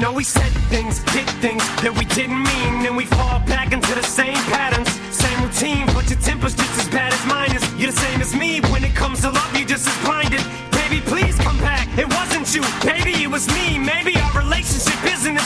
know we said things, did things that we didn't mean. Then we fall back into the same patterns, same routine. But your temper's just as bad as mine is. You're the same as me. When it comes to love, you're just as blinded. Baby, please come back. It wasn't you. Baby, it was me. Maybe our relationship isn't as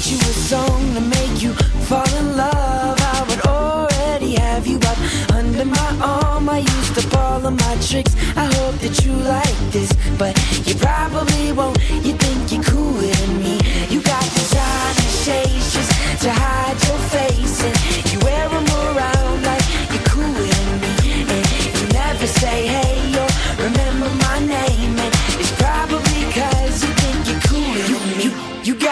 write you a song to make you fall in love, I would already have you up under my arm. I used up all my tricks. I hope that you like this, but you probably won't.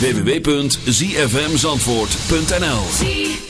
www.zfmzandvoort.nl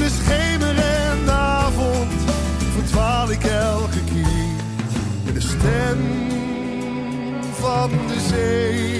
De schemer en de avond verdwaal ik elke keer in de stem van de zee.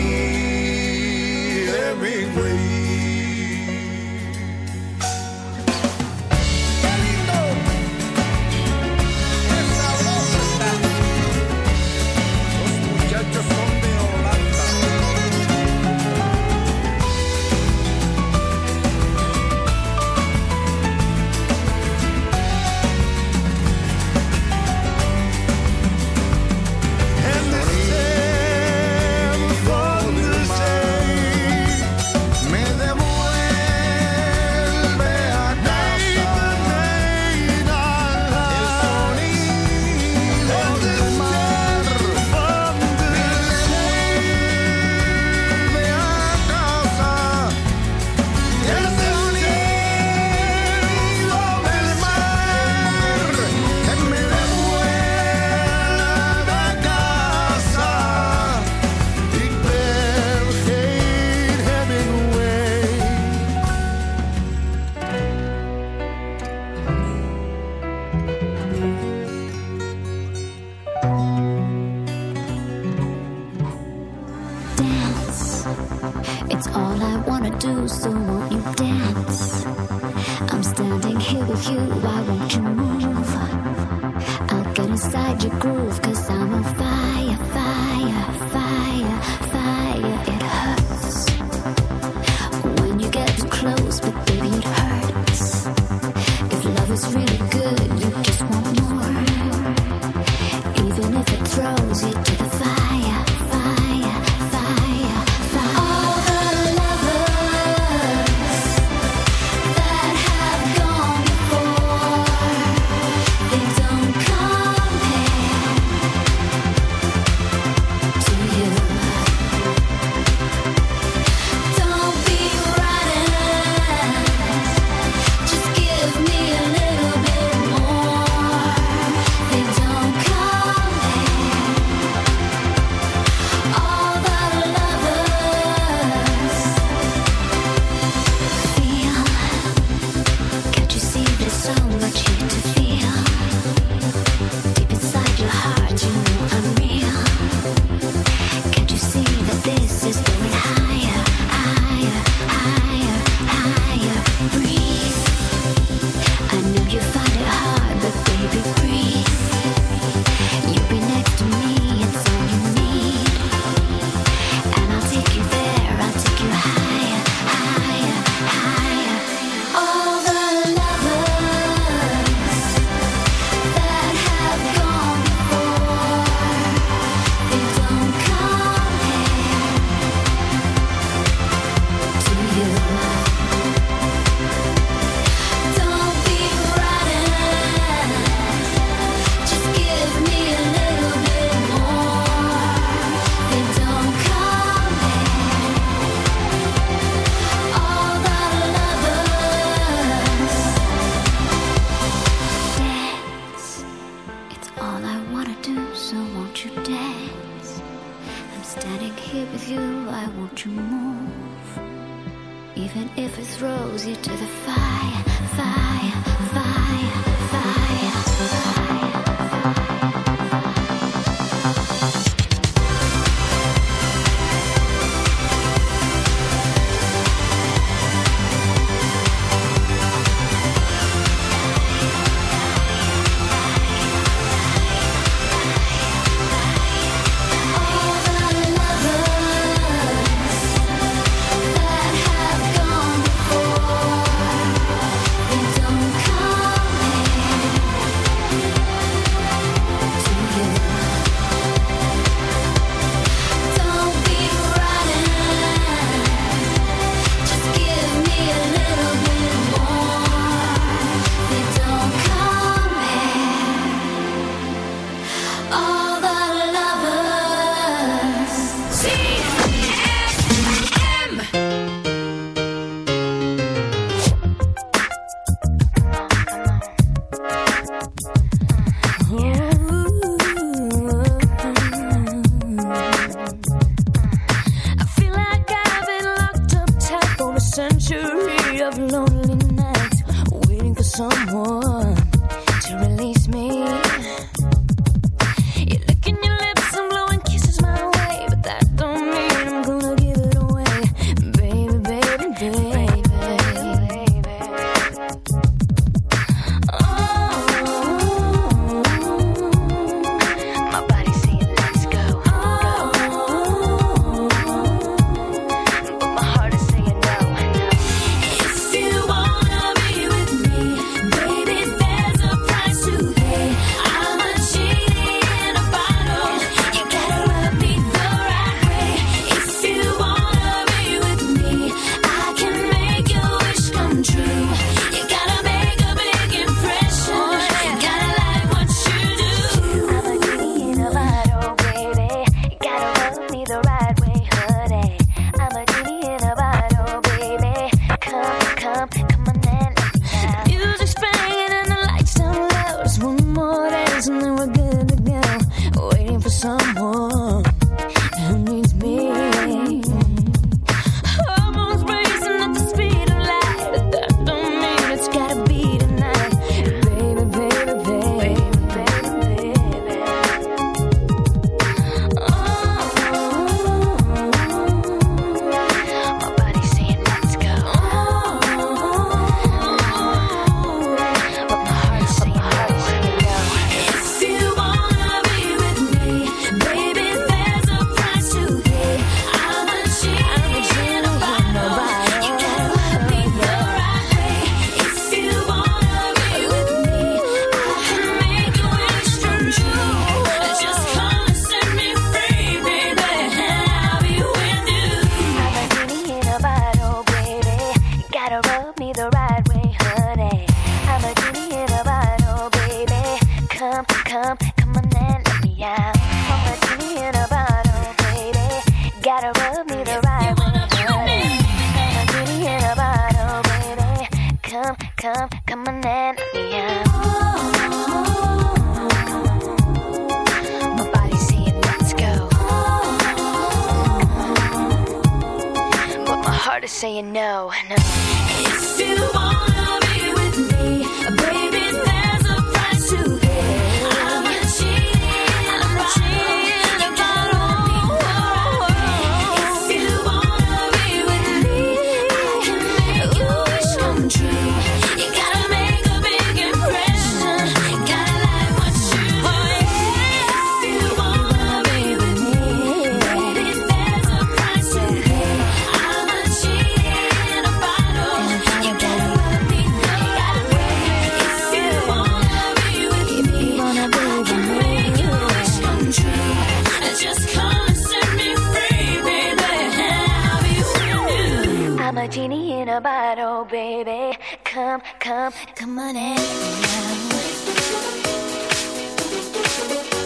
I'm a genie in a bottle, baby. Come, come, come on in.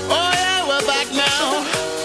Oh yeah, we're back now.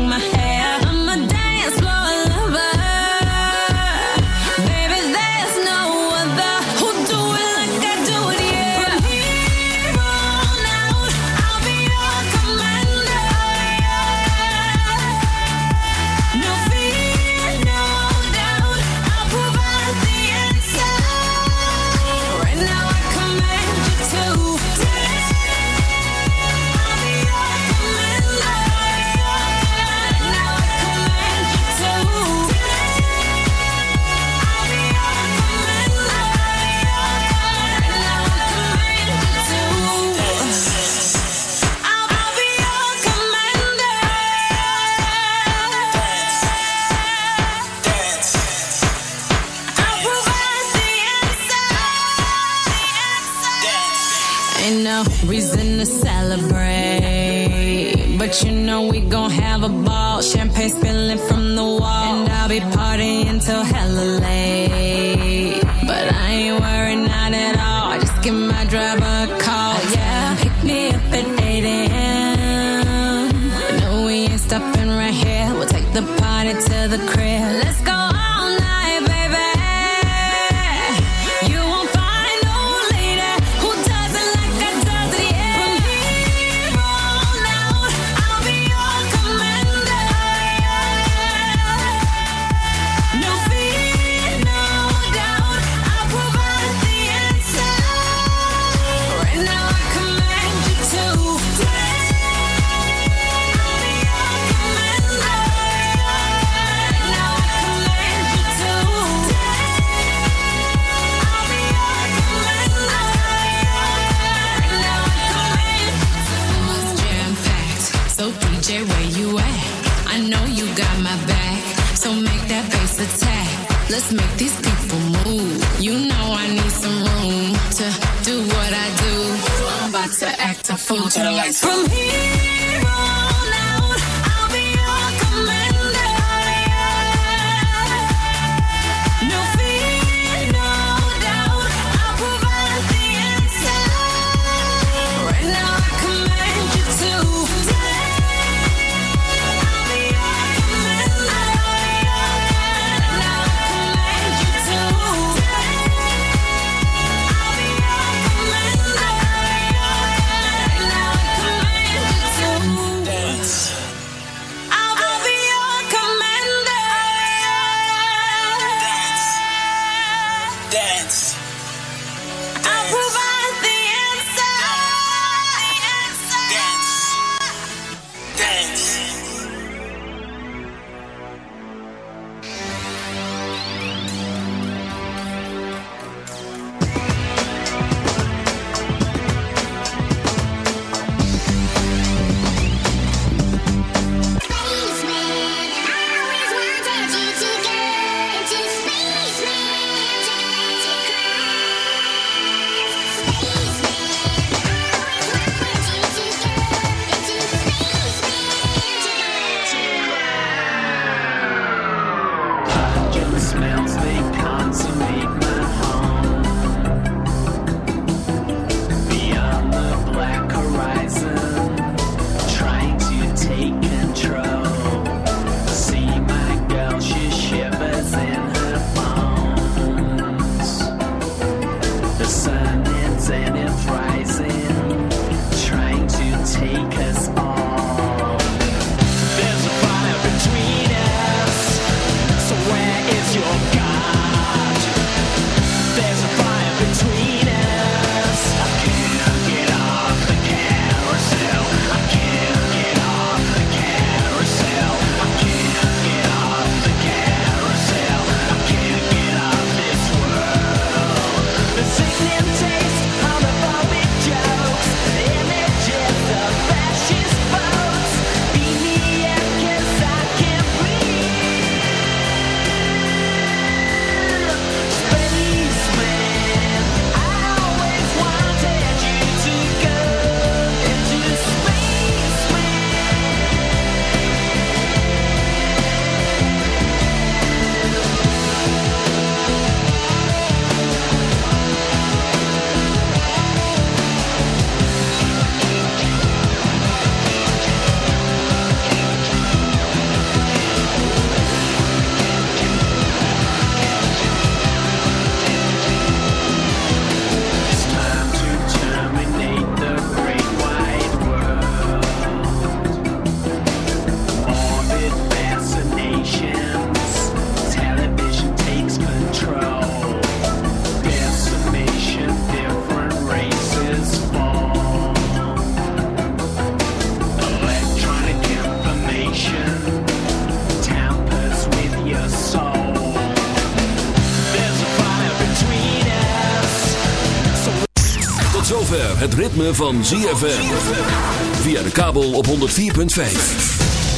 ritme van ZFM. Via de kabel op 104.5.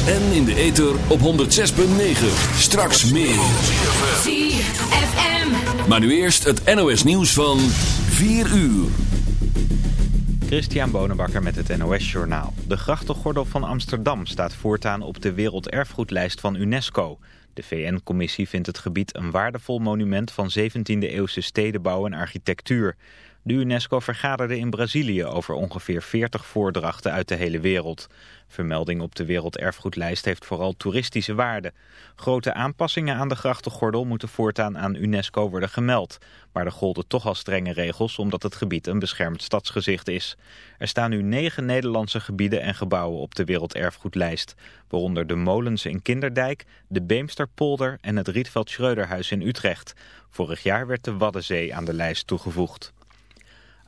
En in de ether op 106.9. Straks meer. ZFM. Maar nu eerst het NOS nieuws van 4 uur. Christian Bonenbakker met het NOS Journaal. De grachtengordel van Amsterdam staat voortaan op de werelderfgoedlijst van UNESCO. De VN-commissie vindt het gebied een waardevol monument van 17e-eeuwse stedenbouw en architectuur. De UNESCO vergaderde in Brazilië over ongeveer 40 voordrachten uit de hele wereld. Vermelding op de werelderfgoedlijst heeft vooral toeristische waarde. Grote aanpassingen aan de grachtengordel moeten voortaan aan UNESCO worden gemeld. Maar er golden toch al strenge regels omdat het gebied een beschermd stadsgezicht is. Er staan nu negen Nederlandse gebieden en gebouwen op de werelderfgoedlijst. Waaronder de molens in Kinderdijk, de Beemsterpolder en het Rietveld Schreuderhuis in Utrecht. Vorig jaar werd de Waddenzee aan de lijst toegevoegd.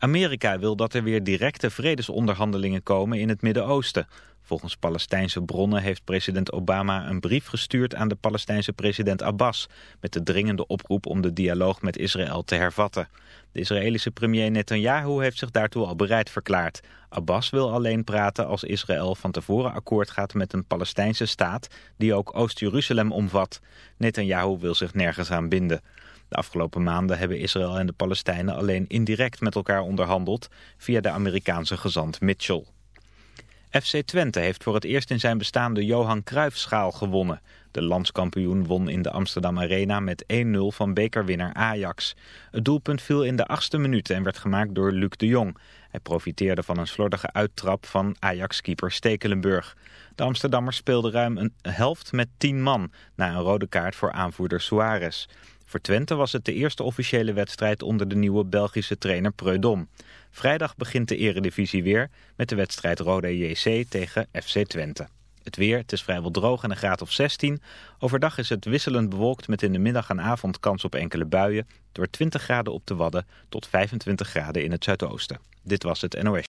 Amerika wil dat er weer directe vredesonderhandelingen komen in het Midden-Oosten. Volgens Palestijnse bronnen heeft president Obama een brief gestuurd aan de Palestijnse president Abbas... met de dringende oproep om de dialoog met Israël te hervatten. De Israëlische premier Netanyahu heeft zich daartoe al bereid verklaard. Abbas wil alleen praten als Israël van tevoren akkoord gaat met een Palestijnse staat... die ook Oost-Jeruzalem omvat. Netanyahu wil zich nergens aan binden. De afgelopen maanden hebben Israël en de Palestijnen alleen indirect met elkaar onderhandeld... via de Amerikaanse gezant Mitchell. FC Twente heeft voor het eerst in zijn bestaan de Johan Cruijffschaal gewonnen. De landskampioen won in de Amsterdam Arena met 1-0 van bekerwinnaar Ajax. Het doelpunt viel in de achtste minuut en werd gemaakt door Luc de Jong. Hij profiteerde van een slordige uittrap van Ajax-keeper Stekelenburg. De Amsterdammers speelden ruim een helft met 10 man... na een rode kaart voor aanvoerder Suarez. Voor Twente was het de eerste officiële wedstrijd onder de nieuwe Belgische trainer Preudom. Vrijdag begint de eredivisie weer met de wedstrijd Rode JC tegen FC Twente. Het weer, het is vrijwel droog en een graad of 16. Overdag is het wisselend bewolkt met in de middag en avond kans op enkele buien. Door 20 graden op de Wadden tot 25 graden in het zuidoosten. Dit was het NOS.